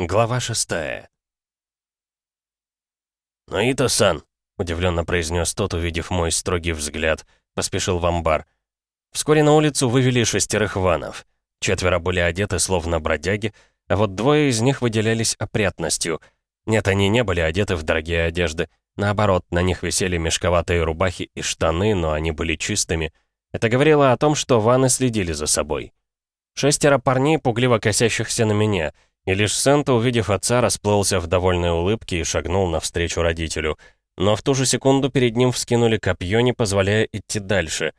Глава шестая. «Наито-сан», — удивленно произнес тот, увидев мой строгий взгляд, поспешил в амбар. Вскоре на улицу вывели шестерых ванов. Четверо были одеты словно бродяги, а вот двое из них выделялись опрятностью. Нет, они не были одеты в дорогие одежды. Наоборот, на них висели мешковатые рубахи и штаны, но они были чистыми. Это говорило о том, что ваны следили за собой. Шестеро парней, пугливо косящихся на меня — и лишь Санта, увидев отца, расплылся в довольной улыбке и шагнул навстречу родителю. Но в ту же секунду перед ним вскинули копье, не позволяя идти дальше.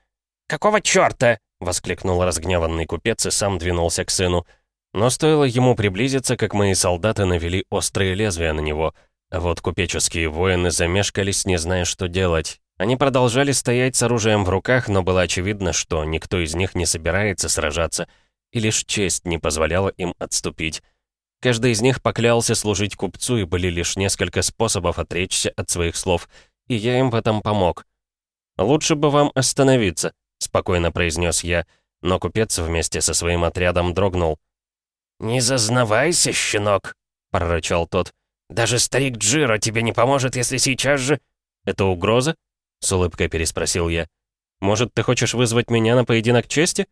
«Какого чёрта?» — воскликнул разгневанный купец и сам двинулся к сыну. Но стоило ему приблизиться, как мои солдаты навели острые лезвия на него. А вот купеческие воины замешкались, не зная, что делать. Они продолжали стоять с оружием в руках, но было очевидно, что никто из них не собирается сражаться, и лишь честь не позволяла им отступить. Каждый из них поклялся служить купцу, и были лишь несколько способов отречься от своих слов, и я им в этом помог. «Лучше бы вам остановиться», — спокойно произнес я, но купец вместе со своим отрядом дрогнул. «Не зазнавайся, щенок», — прорычал тот. «Даже старик Джиро тебе не поможет, если сейчас же...» «Это угроза?» — с улыбкой переспросил я. «Может, ты хочешь вызвать меня на поединок чести?»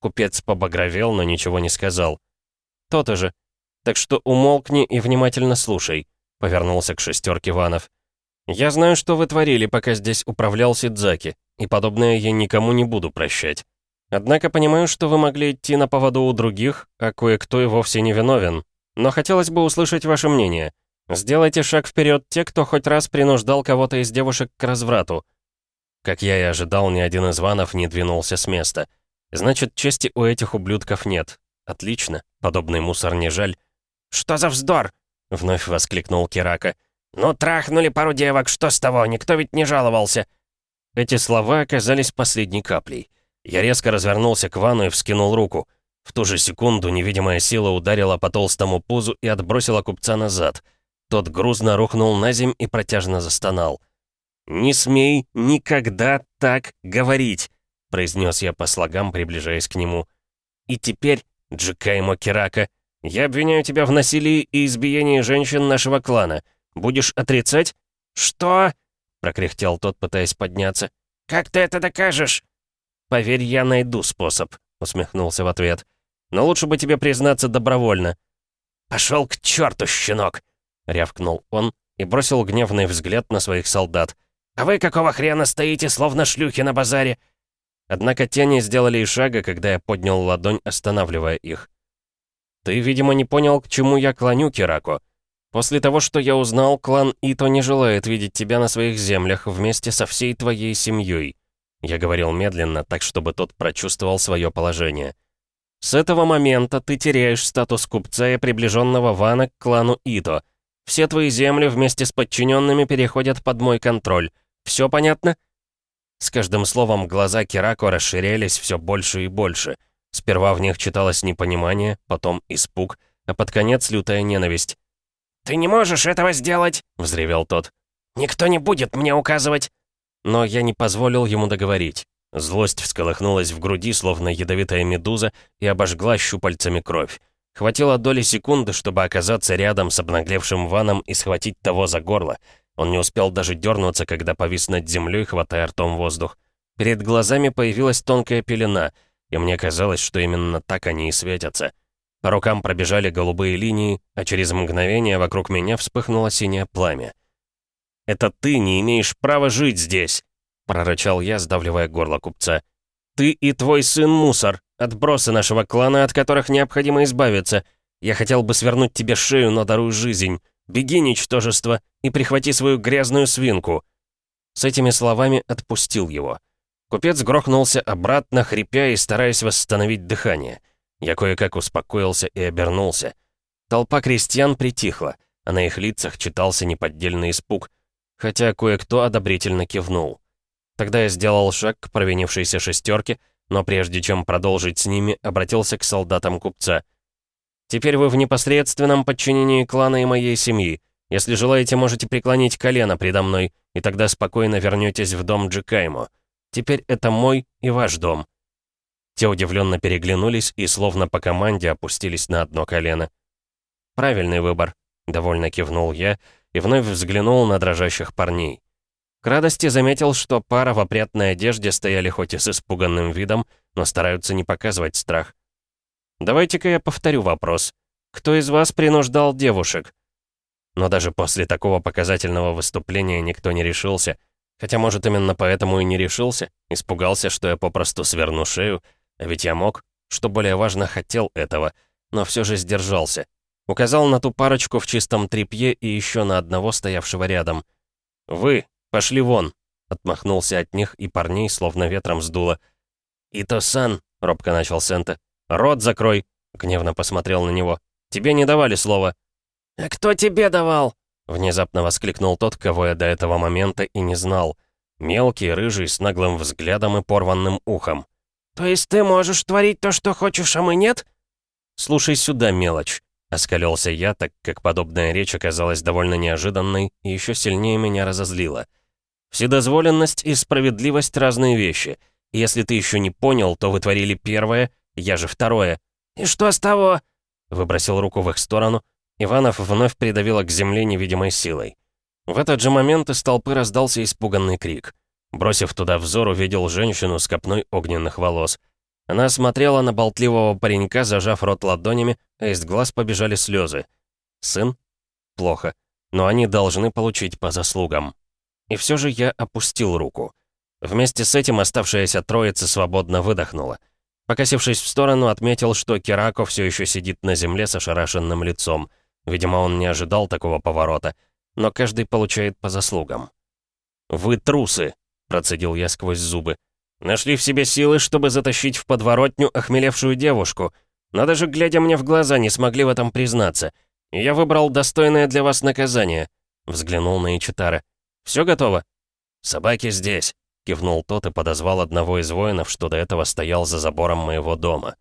Купец побагровел, но ничего не сказал. «То-то же. Так что умолкни и внимательно слушай», — повернулся к шестерке ванов. «Я знаю, что вы творили, пока здесь управлял Сидзаки, и подобное я никому не буду прощать. Однако понимаю, что вы могли идти на поводу у других, а кое-кто и вовсе не виновен. Но хотелось бы услышать ваше мнение. Сделайте шаг вперед те, кто хоть раз принуждал кого-то из девушек к разврату». Как я и ожидал, ни один из ванов не двинулся с места. Значит, чести у этих ублюдков нет. Отлично, подобный мусор не жаль. «Что за вздор?» — вновь воскликнул Кирака. «Ну, трахнули пару девок, что с того? Никто ведь не жаловался». Эти слова оказались последней каплей. Я резко развернулся к Вану и вскинул руку. В ту же секунду невидимая сила ударила по толстому пузу и отбросила купца назад. Тот грузно рухнул на земь и протяжно застонал. «Не смей никогда так говорить!» — произнес я по слогам, приближаясь к нему. «И теперь, Джикаймо Кирака, я обвиняю тебя в насилии и избиении женщин нашего клана. Будешь отрицать?» «Что?» — прокряхтел тот, пытаясь подняться. «Как ты это докажешь?» «Поверь, я найду способ», — усмехнулся в ответ. «Но лучше бы тебе признаться добровольно». «Пошел к черту, щенок!» — рявкнул он и бросил гневный взгляд на своих солдат. «А вы какого хрена стоите, словно шлюхи на базаре?» Однако тени сделали и шага, когда я поднял ладонь, останавливая их. Ты, видимо, не понял, к чему я клоню, Кирако. После того, что я узнал, клан Ито не желает видеть тебя на своих землях вместе со всей твоей семьей. Я говорил медленно, так чтобы тот прочувствовал свое положение. С этого момента ты теряешь статус купца и приближенного Вана к клану Ито. Все твои земли вместе с подчиненными переходят под мой контроль. Все понятно? С каждым словом глаза Кирако расширялись все больше и больше — Сперва в них читалось непонимание, потом испуг, а под конец лютая ненависть. «Ты не можешь этого сделать!» — взревел тот. «Никто не будет мне указывать!» Но я не позволил ему договорить. Злость всколыхнулась в груди, словно ядовитая медуза, и обожгла щупальцами кровь. Хватило доли секунды, чтобы оказаться рядом с обнаглевшим ваном и схватить того за горло. Он не успел даже дернуться, когда повис над землей, хватая ртом воздух. Перед глазами появилась тонкая пелена — и мне казалось, что именно так они и светятся. По рукам пробежали голубые линии, а через мгновение вокруг меня вспыхнуло синее пламя. «Это ты не имеешь права жить здесь!» — прорычал я, сдавливая горло купца. «Ты и твой сын мусор, отбросы нашего клана, от которых необходимо избавиться. Я хотел бы свернуть тебе шею, но даруй жизнь. Беги, ничтожество, и прихвати свою грязную свинку!» С этими словами отпустил его. Купец грохнулся обратно, хрипя и стараясь восстановить дыхание. Я кое-как успокоился и обернулся. Толпа крестьян притихла, а на их лицах читался неподдельный испуг, хотя кое-кто одобрительно кивнул. Тогда я сделал шаг к провинившейся шестерке, но прежде чем продолжить с ними, обратился к солдатам купца. «Теперь вы в непосредственном подчинении клана и моей семьи. Если желаете, можете преклонить колено предо мной, и тогда спокойно вернетесь в дом Джикаймо. Теперь это мой и ваш дом». Те удивленно переглянулись и словно по команде опустились на одно колено. правильный выбор», — довольно кивнул я и вновь взглянул на дрожащих парней. К радости заметил, что пара в опрятной одежде стояли хоть и с испуганным видом, но стараются не показывать страх. «Давайте-ка я повторю вопрос. Кто из вас принуждал девушек?» Но даже после такого показательного выступления никто не решился. Хотя, может, именно поэтому и не решился. Испугался, что я попросту сверну шею. А ведь я мог, что более важно, хотел этого. Но все же сдержался. Указал на ту парочку в чистом тряпье и еще на одного, стоявшего рядом. «Вы, пошли вон!» Отмахнулся от них, и парней словно ветром сдуло. «Ито-сан!» — робко начал Сента. «Рот закрой!» — гневно посмотрел на него. «Тебе не давали слова!» «А кто тебе давал?» Внезапно воскликнул тот, кого я до этого момента и не знал. Мелкий, рыжий, с наглым взглядом и порванным ухом. «То есть ты можешь творить то, что хочешь, а мы нет?» «Слушай сюда, мелочь», — оскалился я, так как подобная речь оказалась довольно неожиданной и еще сильнее меня разозлила. «Вседозволенность и справедливость — разные вещи. Если ты еще не понял, то вы творили первое, я же второе». «И что с того?» — выбросил руку в их сторону, Иванов вновь придавило к земле невидимой силой. В этот же момент из толпы раздался испуганный крик. Бросив туда взор, увидел женщину с копной огненных волос. Она смотрела на болтливого паренька, зажав рот ладонями, а из глаз побежали слезы. Сын? Плохо. Но они должны получить по заслугам. И все же я опустил руку. Вместе с этим оставшаяся троица свободно выдохнула. Покосившись в сторону, отметил, что Кирако все еще сидит на земле с ошарашенным лицом — Видимо, он не ожидал такого поворота, но каждый получает по заслугам. «Вы трусы!» — процедил я сквозь зубы. «Нашли в себе силы, чтобы затащить в подворотню охмелевшую девушку. Но даже глядя мне в глаза, не смогли в этом признаться. И я выбрал достойное для вас наказание», — взглянул на Ичитара. «Все готово?» «Собаки здесь», — кивнул тот и подозвал одного из воинов, что до этого стоял за забором моего дома.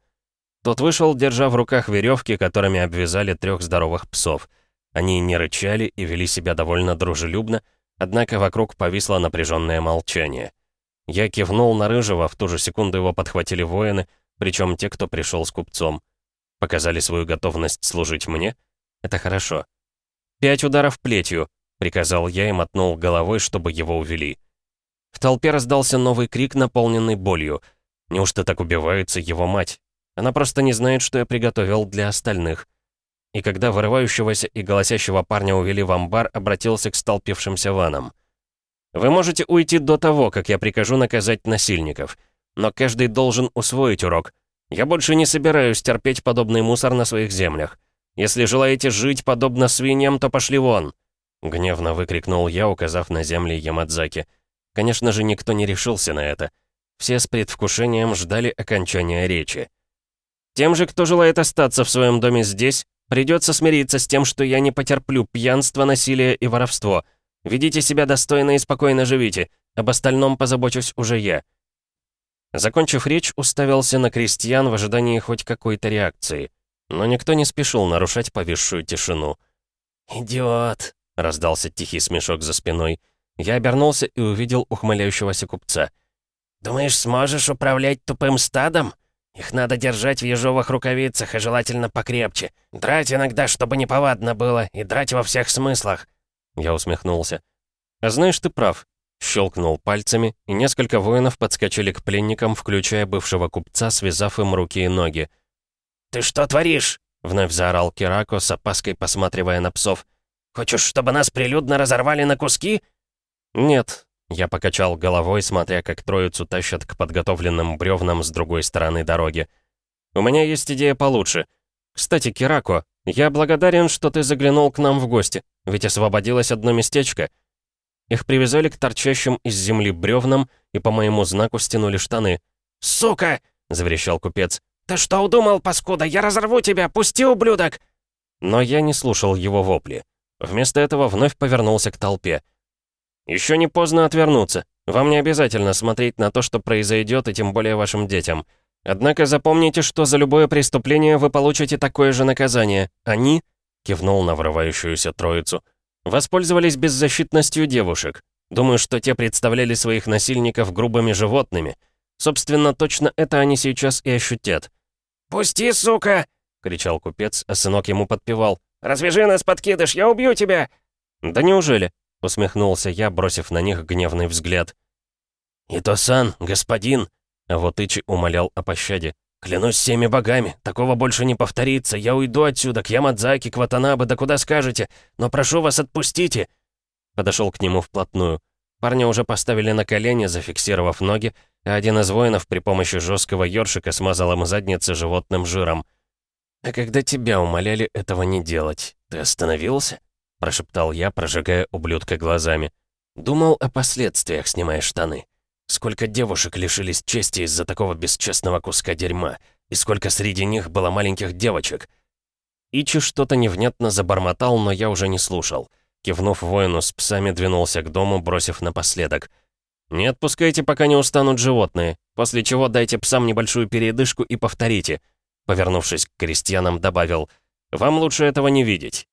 Тот вышел, держа в руках веревки, которыми обвязали трех здоровых псов. Они не рычали и вели себя довольно дружелюбно, однако вокруг повисло напряженное молчание. Я кивнул на Рыжего, в ту же секунду его подхватили воины, причем те, кто пришел с купцом. Показали свою готовность служить мне? Это хорошо. «Пять ударов плетью», — приказал я и мотнул головой, чтобы его увели. В толпе раздался новый крик, наполненный болью. Неужто так убивается его мать? Она просто не знает, что я приготовил для остальных. И когда вырывающегося и голосящего парня увели в амбар, обратился к столпившимся ванам. «Вы можете уйти до того, как я прикажу наказать насильников. Но каждый должен усвоить урок. Я больше не собираюсь терпеть подобный мусор на своих землях. Если желаете жить подобно свиньям, то пошли вон!» Гневно выкрикнул я, указав на земли Ямадзаки. Конечно же, никто не решился на это. Все с предвкушением ждали окончания речи. Тем же, кто желает остаться в своем доме здесь, придется смириться с тем, что я не потерплю пьянство, насилие и воровство. Ведите себя достойно и спокойно живите. Об остальном позабочусь уже я». Закончив речь, уставился на крестьян в ожидании хоть какой-то реакции. Но никто не спешил нарушать повисшую тишину. «Идиот!» — раздался тихий смешок за спиной. Я обернулся и увидел ухмыляющегося купца. «Думаешь, сможешь управлять тупым стадом? Их надо держать в ежовых рукавицах и желательно покрепче. Драть иногда, чтобы неповадно было, и драть во всех смыслах». Я усмехнулся. «А знаешь, ты прав». Щелкнул пальцами, и несколько воинов подскочили к пленникам, включая бывшего купца, связав им руки и ноги. «Ты что творишь?» — вновь заорал Кирако, с опаской посматривая на псов. «Хочешь, чтобы нас прилюдно разорвали на куски?» «Нет, я покачал головой, смотря как троицу тащат к подготовленным бревнам с другой стороны дороги. «У меня есть идея получше. Кстати, Кирако, я благодарен, что ты заглянул к нам в гости, ведь освободилось одно местечко». Их привязали к торчащим из земли бревнам и по моему знаку стянули штаны. «Сука!» — заверещал купец. «Ты что удумал, паскуда? Я разорву тебя! Пусти, ублюдок!» Но я не слушал его вопли. Вместо этого вновь повернулся к толпе. Еще не поздно отвернуться. Вам не обязательно смотреть на то, что произойдет, и тем более вашим детям. Однако запомните, что за любое преступление вы получите такое же наказание. Они, кивнул на врывающуюся троицу, воспользовались беззащитностью девушек. Думаю, что те представляли своих насильников грубыми животными. Собственно, точно это они сейчас и ощутят. «Пусти, сука!» — кричал купец, а сынок ему подпевал. Развяжи нас, подкидыш, я убью тебя!» «Да неужели?» — усмехнулся я, бросив на них гневный взгляд. «Ито-сан, господин!» А вот Ичи умолял о пощаде. «Клянусь всеми богами, такого больше не повторится. Я уйду отсюда, к Ямадзаки, к Ватанабе, да куда скажете. Но прошу вас, отпустите!» Подошел к нему вплотную. Парня уже поставили на колени, зафиксировав ноги, а один из воинов при помощи жесткого ёршика смазал ему задницы животным жиром. «А когда тебя умоляли этого не делать, ты остановился?» — прошептал я, прожигая ублюдка глазами. «Думал о последствиях, снимая штаны. Сколько девушек лишились чести из-за такого бесчестного куска дерьма, и сколько среди них было маленьких девочек?» Ичи что-то невнятно забормотал, но я уже не слушал. Кивнув воину с псами, двинулся к дому, бросив напоследок. «Не отпускайте, пока не устанут животные, после чего дайте псам небольшую передышку и повторите». Повернувшись к крестьянам, добавил, «Вам лучше этого не видеть».